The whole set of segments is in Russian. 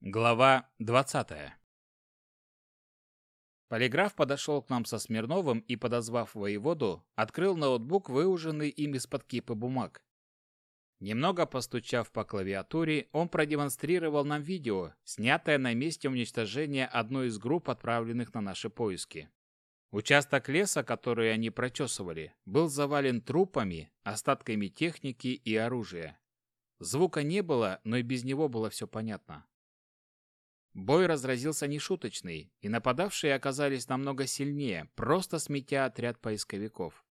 Глава 20. Полиграф подошел к нам со Смирновым и, подозвав воеводу, открыл ноутбук, выуженный им из-под кипы бумаг. Немного постучав по клавиатуре, он продемонстрировал нам видео, снятое на месте уничтожения одной из групп, отправленных на наши поиски. Участок леса, который они прочесывали, был завален трупами, остатками техники и оружия. Звука не было, но и без него было все понятно. Бой разразился нешуточный, и нападавшие оказались намного сильнее, просто сметя отряд поисковиков.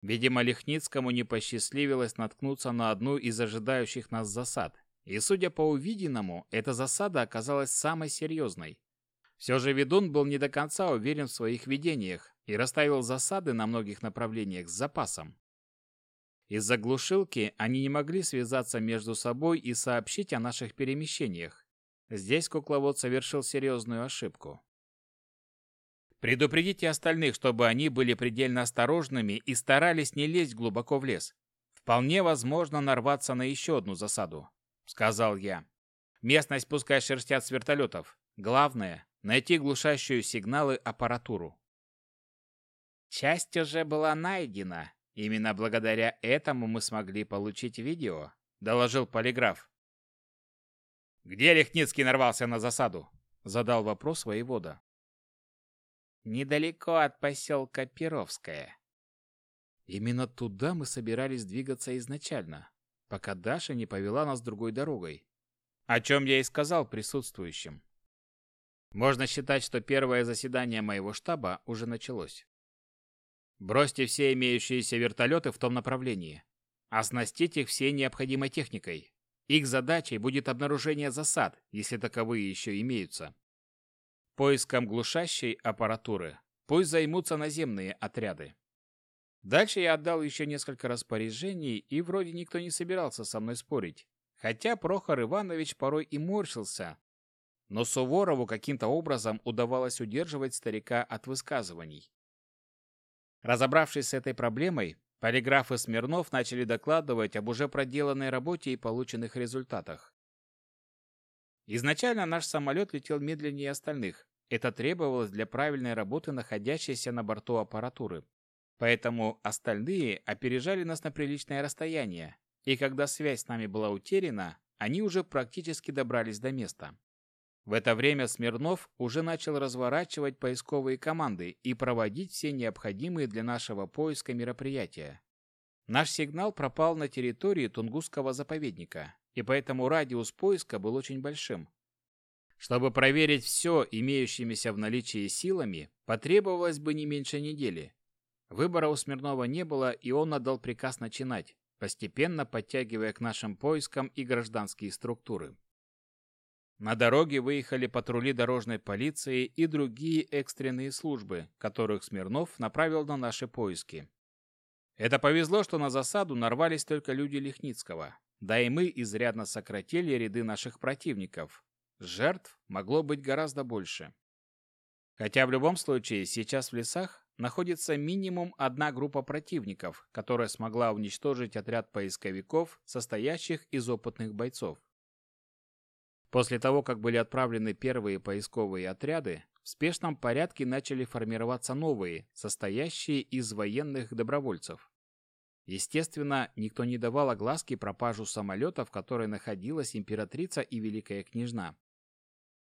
Видимо, Лихницкому не посчастливилось наткнуться на одну из ожидающих нас засад, и, судя по увиденному, эта засада оказалась самой серьезной. Все же ведун был не до конца уверен в своих видениях и расставил засады на многих направлениях с запасом. Из-за глушилки они не могли связаться между собой и сообщить о наших перемещениях, Здесь кукловод совершил серьезную ошибку. Предупредите остальных, чтобы они были предельно осторожными и старались не лезть глубоко в лес. Вполне возможно нарваться на еще одну засаду, сказал я. Местность пускай шерстят с вертолетов. Главное найти глушащую сигналы аппаратуру. Часть уже была найдена. Именно благодаря этому мы смогли получить видео, доложил полиграф. «Где Лехницкий нарвался на засаду?» — задал вопрос воевода. «Недалеко от поселка Перовское». Именно туда мы собирались двигаться изначально, пока Даша не повела нас другой дорогой. О чем я и сказал присутствующим. Можно считать, что первое заседание моего штаба уже началось. Бросьте все имеющиеся вертолеты в том направлении. Оснастите их всей необходимой техникой. Их задачей будет обнаружение засад, если таковые еще имеются. Поиском глушащей аппаратуры пусть займутся наземные отряды. Дальше я отдал еще несколько распоряжений, и вроде никто не собирался со мной спорить. Хотя Прохор Иванович порой и морщился. Но Суворову каким-то образом удавалось удерживать старика от высказываний. Разобравшись с этой проблемой, Полиграф и Смирнов начали докладывать об уже проделанной работе и полученных результатах. Изначально наш самолет летел медленнее остальных. Это требовалось для правильной работы находящейся на борту аппаратуры. Поэтому остальные опережали нас на приличное расстояние, и когда связь с нами была утеряна, они уже практически добрались до места. В это время Смирнов уже начал разворачивать поисковые команды и проводить все необходимые для нашего поиска мероприятия. Наш сигнал пропал на территории Тунгусского заповедника, и поэтому радиус поиска был очень большим. Чтобы проверить все имеющимися в наличии силами, потребовалось бы не меньше недели. Выбора у Смирнова не было, и он отдал приказ начинать, постепенно подтягивая к нашим поискам и гражданские структуры. На дороге выехали патрули дорожной полиции и другие экстренные службы, которых Смирнов направил на наши поиски. Это повезло, что на засаду нарвались только люди Лихницкого. Да и мы изрядно сократили ряды наших противников. Жертв могло быть гораздо больше. Хотя в любом случае сейчас в лесах находится минимум одна группа противников, которая смогла уничтожить отряд поисковиков, состоящих из опытных бойцов. После того, как были отправлены первые поисковые отряды, в спешном порядке начали формироваться новые, состоящие из военных добровольцев. Естественно, никто не давал огласки пропажу самолета, в которой находилась императрица и великая княжна.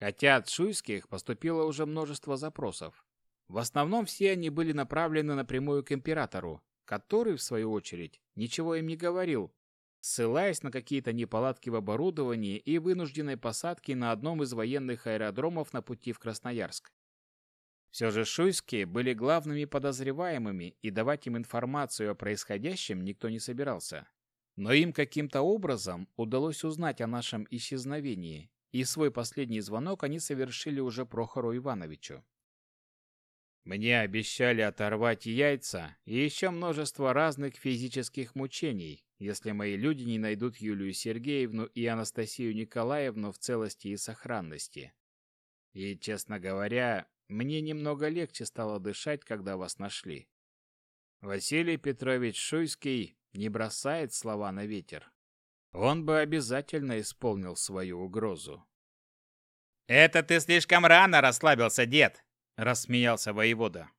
Хотя от шуйских поступило уже множество запросов. В основном все они были направлены напрямую к императору, который, в свою очередь, ничего им не говорил, ссылаясь на какие-то неполадки в оборудовании и вынужденной посадки на одном из военных аэродромов на пути в Красноярск. Все же шуйские были главными подозреваемыми, и давать им информацию о происходящем никто не собирался. Но им каким-то образом удалось узнать о нашем исчезновении, и свой последний звонок они совершили уже Прохору Ивановичу. Мне обещали оторвать яйца и еще множество разных физических мучений, если мои люди не найдут Юлию Сергеевну и Анастасию Николаевну в целости и сохранности. И, честно говоря, мне немного легче стало дышать, когда вас нашли. Василий Петрович Шуйский не бросает слова на ветер. Он бы обязательно исполнил свою угрозу. «Это ты слишком рано расслабился, дед!» – рассмеялся воевода.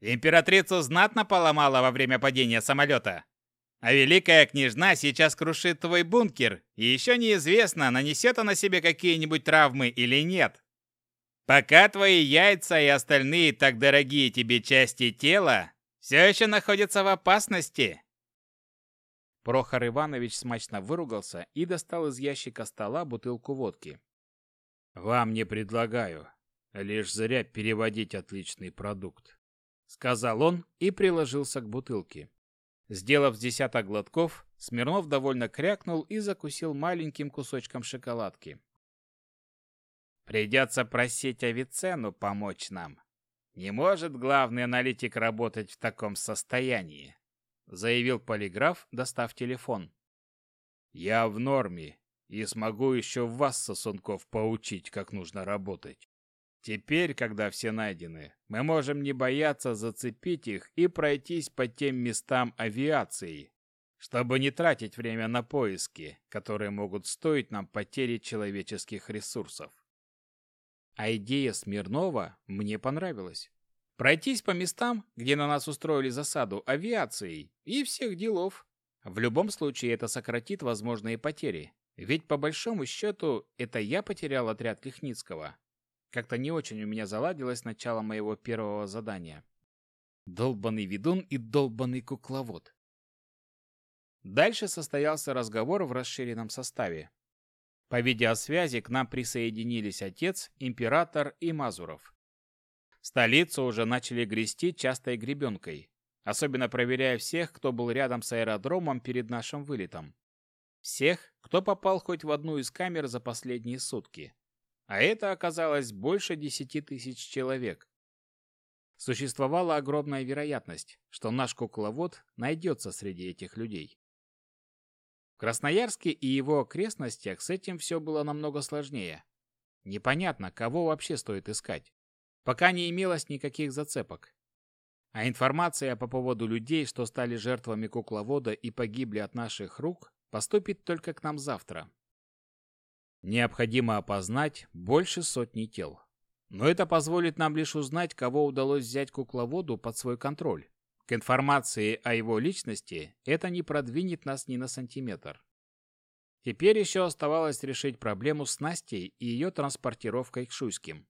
«Императрицу знатно поломала во время падения самолета. А великая княжна сейчас крушит твой бункер, и еще неизвестно, нанесет она себе какие-нибудь травмы или нет. Пока твои яйца и остальные так дорогие тебе части тела все еще находятся в опасности». Прохор Иванович смачно выругался и достал из ящика стола бутылку водки. «Вам не предлагаю. Лишь зря переводить отличный продукт», — сказал он и приложился к бутылке. Сделав десяток глотков, Смирнов довольно крякнул и закусил маленьким кусочком шоколадки. «Придется просить Авиценну помочь нам. Не может главный аналитик работать в таком состоянии», — заявил полиграф, достав телефон. «Я в норме и смогу еще вас, сосунков, поучить, как нужно работать. Теперь, когда все найдены, мы можем не бояться зацепить их и пройтись по тем местам авиации, чтобы не тратить время на поиски, которые могут стоить нам потери человеческих ресурсов. А идея Смирнова мне понравилась. Пройтись по местам, где на нас устроили засаду авиацией, и всех делов. В любом случае это сократит возможные потери. Ведь по большому счету это я потерял отряд Лихницкого. Как-то не очень у меня заладилось начало моего первого задания. Долбанный ведун и долбанный кукловод. Дальше состоялся разговор в расширенном составе. По видеосвязи к нам присоединились отец, император и Мазуров. Столицу уже начали грести частой гребенкой, особенно проверяя всех, кто был рядом с аэродромом перед нашим вылетом. Всех, кто попал хоть в одну из камер за последние сутки. А это оказалось больше десяти тысяч человек. Существовала огромная вероятность, что наш кукловод найдется среди этих людей. В Красноярске и его окрестностях с этим все было намного сложнее. Непонятно, кого вообще стоит искать. Пока не имелось никаких зацепок. А информация по поводу людей, что стали жертвами кукловода и погибли от наших рук, поступит только к нам завтра. Необходимо опознать больше сотни тел. Но это позволит нам лишь узнать, кого удалось взять кукловоду под свой контроль. К информации о его личности это не продвинет нас ни на сантиметр. Теперь еще оставалось решить проблему с Настей и ее транспортировкой к Шуйским.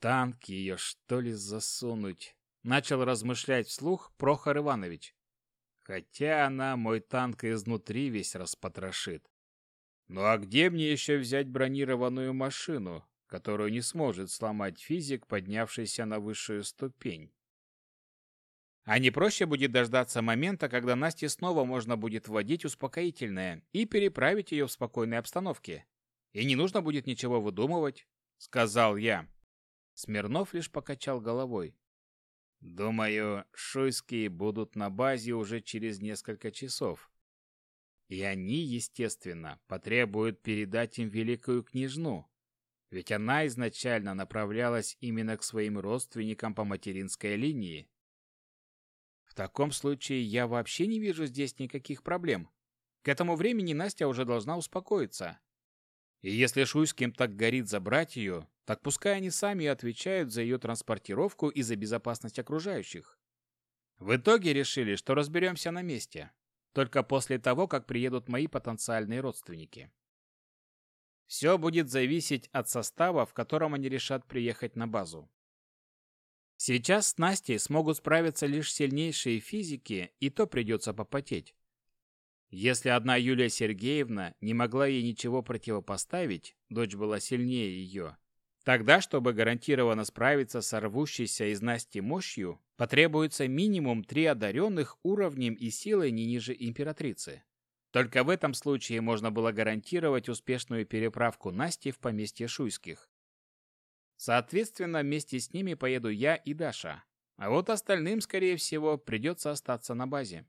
«Танк ее, что ли, засунуть?» — начал размышлять вслух Прохор Иванович. Хотя она мой танк изнутри весь распотрошит. Ну а где мне еще взять бронированную машину, которую не сможет сломать физик, поднявшийся на высшую ступень? А не проще будет дождаться момента, когда Насте снова можно будет вводить успокоительное и переправить ее в спокойной обстановке. И не нужно будет ничего выдумывать, сказал я. Смирнов лишь покачал головой. Думаю, шуйские будут на базе уже через несколько часов. И они, естественно, потребуют передать им великую княжну, ведь она изначально направлялась именно к своим родственникам по материнской линии. В таком случае я вообще не вижу здесь никаких проблем. К этому времени Настя уже должна успокоиться. И если Шуйским так горит забрать ее, так пускай они сами отвечают за ее транспортировку и за безопасность окружающих. В итоге решили, что разберемся на месте. Только после того, как приедут мои потенциальные родственники. Все будет зависеть от состава, в котором они решат приехать на базу. Сейчас с Настей смогут справиться лишь сильнейшие физики, и то придется попотеть. Если одна Юлия Сергеевна не могла ей ничего противопоставить, дочь была сильнее ее, Тогда, чтобы гарантированно справиться с рвущейся из Насти мощью, потребуется минимум три одаренных уровнем и силой не ниже императрицы. Только в этом случае можно было гарантировать успешную переправку Насти в поместье Шуйских. Соответственно, вместе с ними поеду я и Даша. А вот остальным, скорее всего, придется остаться на базе.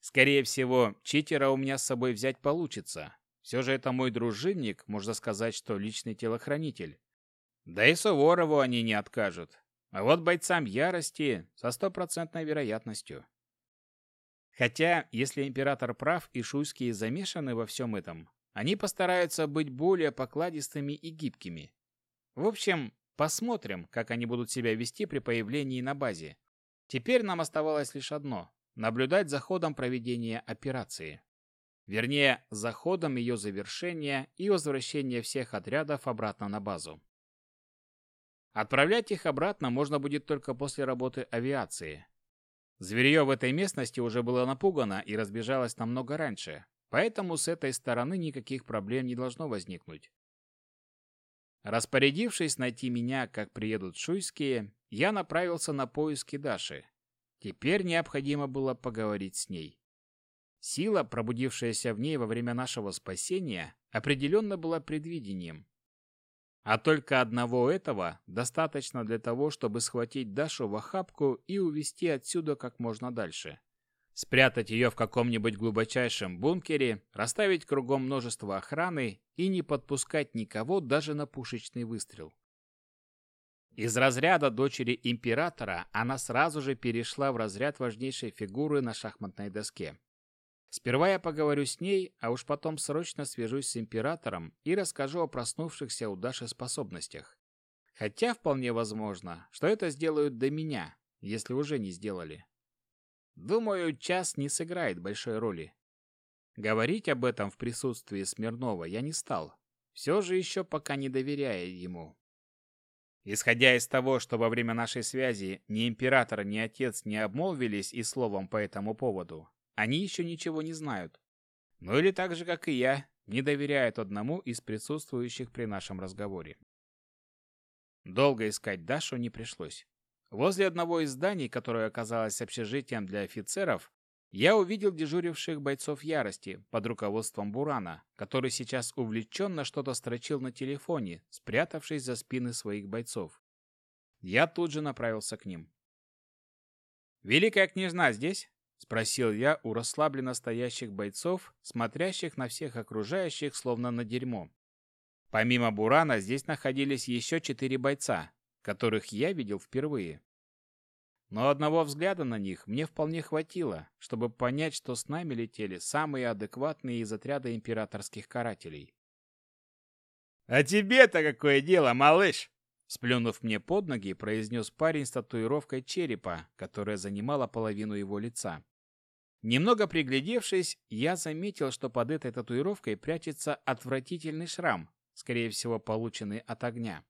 Скорее всего, читера у меня с собой взять получится, все же это мой дружинник, можно сказать, что личный телохранитель. Да и Суворову они не откажут. А вот бойцам ярости со стопроцентной вероятностью. Хотя, если император прав и шуйские замешаны во всем этом, они постараются быть более покладистыми и гибкими. В общем, посмотрим, как они будут себя вести при появлении на базе. Теперь нам оставалось лишь одно – наблюдать за ходом проведения операции. Вернее, за ходом ее завершения и возвращения всех отрядов обратно на базу. Отправлять их обратно можно будет только после работы авиации. Зверье в этой местности уже было напугано и разбежалось намного раньше, поэтому с этой стороны никаких проблем не должно возникнуть. Распорядившись найти меня, как приедут шуйские, я направился на поиски Даши. Теперь необходимо было поговорить с ней. Сила, пробудившаяся в ней во время нашего спасения, определенно была предвидением. А только одного этого достаточно для того, чтобы схватить Дашу в охапку и увезти отсюда как можно дальше. Спрятать ее в каком-нибудь глубочайшем бункере, расставить кругом множество охраны и не подпускать никого даже на пушечный выстрел. Из разряда дочери императора она сразу же перешла в разряд важнейшей фигуры на шахматной доске. Сперва я поговорю с ней, а уж потом срочно свяжусь с императором и расскажу о проснувшихся у Даши способностях. Хотя вполне возможно, что это сделают до меня, если уже не сделали. Думаю, час не сыграет большой роли. Говорить об этом в присутствии Смирнова я не стал, все же еще пока не доверяя ему. Исходя из того, что во время нашей связи ни император, ни отец не обмолвились и словом по этому поводу, они еще ничего не знают. Ну или так же, как и я, не доверяют одному из присутствующих при нашем разговоре. Долго искать Дашу не пришлось. Возле одного из зданий, которое оказалось общежитием для офицеров, я увидел дежуривших бойцов ярости под руководством Бурана, который сейчас увлеченно что-то строчил на телефоне, спрятавшись за спины своих бойцов. Я тут же направился к ним. «Великая княжна здесь?» — спросил я у расслабленно стоящих бойцов, смотрящих на всех окружающих, словно на дерьмо. Помимо Бурана здесь находились еще четыре бойца, которых я видел впервые. Но одного взгляда на них мне вполне хватило, чтобы понять, что с нами летели самые адекватные из отряда императорских карателей. «А тебе-то какое дело, малыш?» Сплюнув мне под ноги, произнес парень с татуировкой черепа, которая занимала половину его лица. Немного приглядевшись, я заметил, что под этой татуировкой прячется отвратительный шрам, скорее всего, полученный от огня.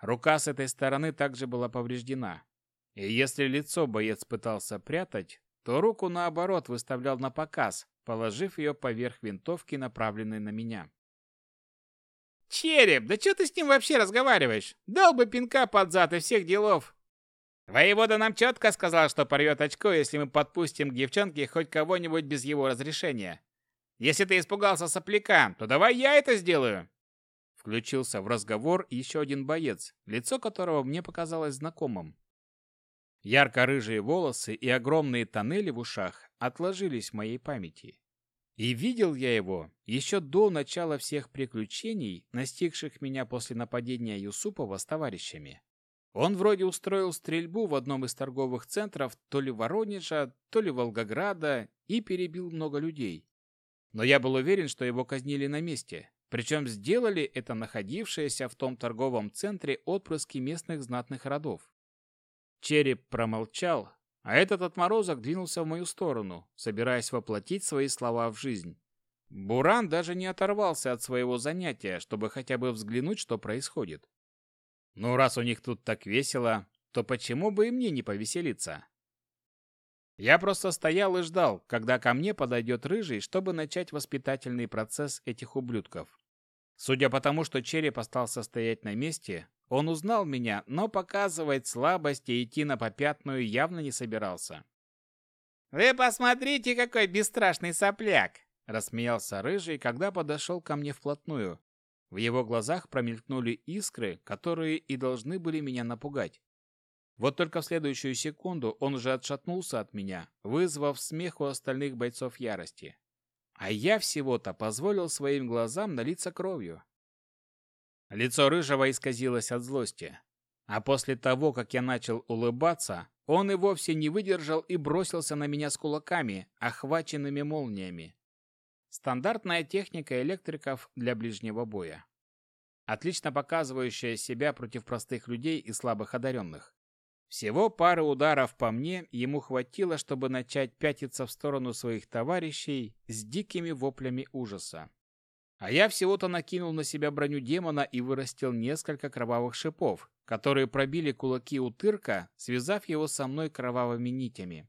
Рука с этой стороны также была повреждена. И если лицо боец пытался прятать, то руку наоборот выставлял на показ, положив ее поверх винтовки, направленной на меня. «Череп, да что ты с ним вообще разговариваешь? Дал бы пинка под зад и всех делов!» «Воевода нам четко сказал, что порвет очко, если мы подпустим к девчонке хоть кого-нибудь без его разрешения. Если ты испугался сопляка, то давай я это сделаю!» Включился в разговор еще один боец, лицо которого мне показалось знакомым. Ярко-рыжие волосы и огромные тоннели в ушах отложились в моей памяти. И видел я его еще до начала всех приключений, настигших меня после нападения Юсупова с товарищами. Он вроде устроил стрельбу в одном из торговых центров то ли Воронежа, то ли Волгограда и перебил много людей. Но я был уверен, что его казнили на месте, причем сделали это находившиеся в том торговом центре отпрыски местных знатных родов. Череп промолчал, а этот отморозок двинулся в мою сторону, собираясь воплотить свои слова в жизнь. Буран даже не оторвался от своего занятия, чтобы хотя бы взглянуть, что происходит. Ну, раз у них тут так весело, то почему бы и мне не повеселиться? Я просто стоял и ждал, когда ко мне подойдет рыжий, чтобы начать воспитательный процесс этих ублюдков. Судя по тому, что череп остался стоять на месте, он узнал меня, но показывать слабость и идти на попятную явно не собирался. «Вы посмотрите, какой бесстрашный сопляк!» Рассмеялся Рыжий, когда подошел ко мне вплотную. В его глазах промелькнули искры, которые и должны были меня напугать. Вот только в следующую секунду он уже отшатнулся от меня, вызвав смех у остальных бойцов ярости. А я всего-то позволил своим глазам налиться кровью. Лицо Рыжего исказилось от злости. А после того, как я начал улыбаться, он и вовсе не выдержал и бросился на меня с кулаками, охваченными молниями. Стандартная техника электриков для ближнего боя. Отлично показывающая себя против простых людей и слабых одаренных. Всего пары ударов по мне ему хватило, чтобы начать пятиться в сторону своих товарищей с дикими воплями ужаса. А я всего-то накинул на себя броню демона и вырастил несколько кровавых шипов, которые пробили кулаки у тырка, связав его со мной кровавыми нитями.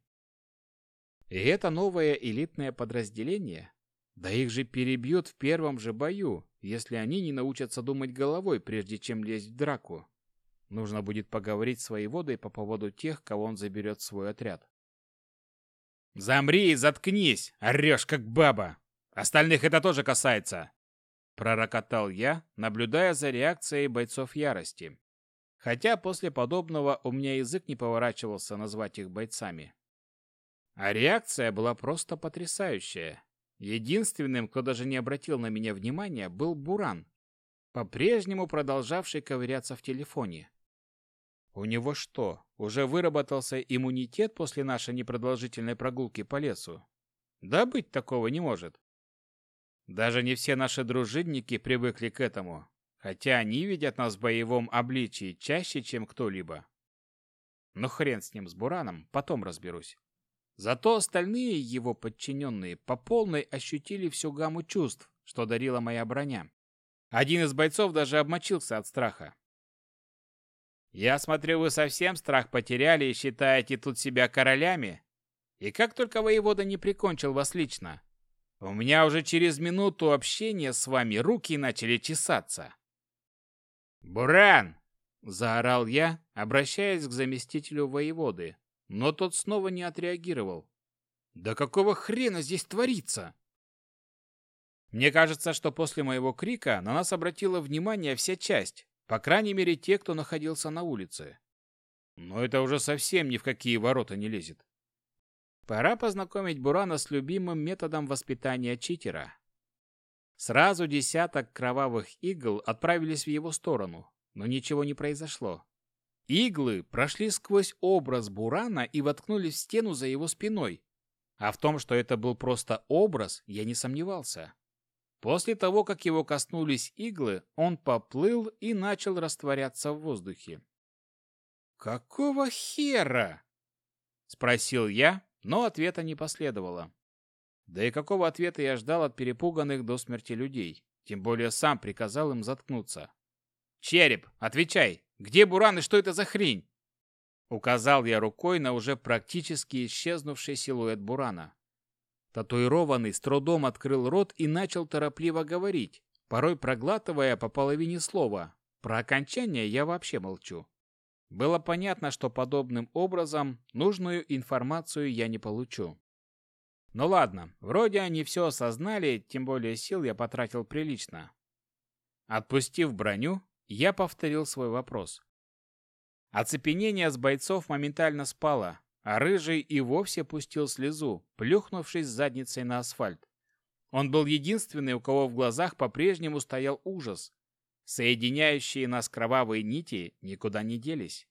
И это новое элитное подразделение? Да их же перебьют в первом же бою, если они не научатся думать головой, прежде чем лезть в драку. Нужно будет поговорить с воеводой по поводу тех, кого он заберет в свой отряд. «Замри и заткнись! Орешь, как баба! Остальных это тоже касается!» Пророкотал я, наблюдая за реакцией бойцов ярости. Хотя после подобного у меня язык не поворачивался назвать их бойцами. А реакция была просто потрясающая. Единственным, кто даже не обратил на меня внимания, был Буран, по-прежнему продолжавший ковыряться в телефоне. У него что, уже выработался иммунитет после нашей непродолжительной прогулки по лесу? Да быть такого не может. Даже не все наши дружинники привыкли к этому, хотя они видят нас в боевом обличии чаще, чем кто-либо. Но хрен с ним, с Бураном, потом разберусь. Зато остальные его подчиненные по полной ощутили всю гамму чувств, что дарила моя броня. Один из бойцов даже обмочился от страха. «Я смотрю, вы совсем страх потеряли и считаете тут себя королями? И как только воевода не прикончил вас лично, у меня уже через минуту общения с вами руки начали чесаться. «Буран!» — заорал я, обращаясь к заместителю воеводы, но тот снова не отреагировал. «Да какого хрена здесь творится?» Мне кажется, что после моего крика на нас обратила внимание вся часть, по крайней мере те, кто находился на улице. Но это уже совсем ни в какие ворота не лезет. Пора познакомить Бурана с любимым методом воспитания читера. Сразу десяток кровавых игл отправились в его сторону, но ничего не произошло. Иглы прошли сквозь образ Бурана и воткнулись в стену за его спиной. А в том, что это был просто образ, я не сомневался. После того, как его коснулись иглы, он поплыл и начал растворяться в воздухе. «Какого хера?» — спросил я, но ответа не последовало. Да и какого ответа я ждал от перепуганных до смерти людей? Тем более сам приказал им заткнуться. «Череп, отвечай! Где Буран и что это за хрень?» Указал я рукой на уже практически исчезнувший силуэт Бурана. Татуированный с трудом открыл рот и начал торопливо говорить, порой проглатывая по половине слова. Про окончание я вообще молчу. Было понятно, что подобным образом нужную информацию я не получу. Ну ладно, вроде они все осознали, тем более сил я потратил прилично. Отпустив броню, я повторил свой вопрос. Оцепенение с бойцов моментально спало, а Рыжий и вовсе пустил слезу, плюхнувшись задницей на асфальт. Он был единственный, у кого в глазах по-прежнему стоял ужас, Соединяющие нас кровавые нити никуда не делись.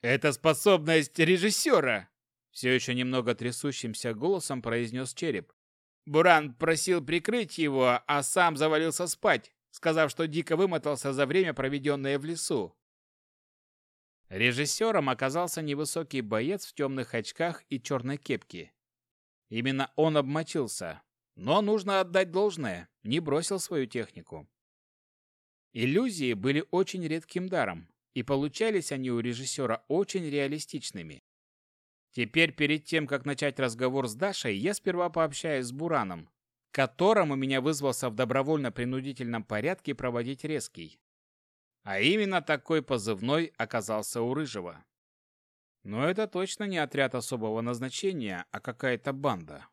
«Это способность режиссера!» Все еще немного трясущимся голосом произнес череп. Буран просил прикрыть его, а сам завалился спать, сказав, что дико вымотался за время, проведенное в лесу. Режиссером оказался невысокий боец в темных очках и черной кепке. Именно он обмочился, но нужно отдать должное, не бросил свою технику. Иллюзии были очень редким даром, и получались они у режиссера очень реалистичными. Теперь, перед тем, как начать разговор с Дашей, я сперва пообщаюсь с Бураном, которому меня вызвался в добровольно-принудительном порядке проводить резкий. А именно такой позывной оказался у Рыжего. Но это точно не отряд особого назначения, а какая-то банда.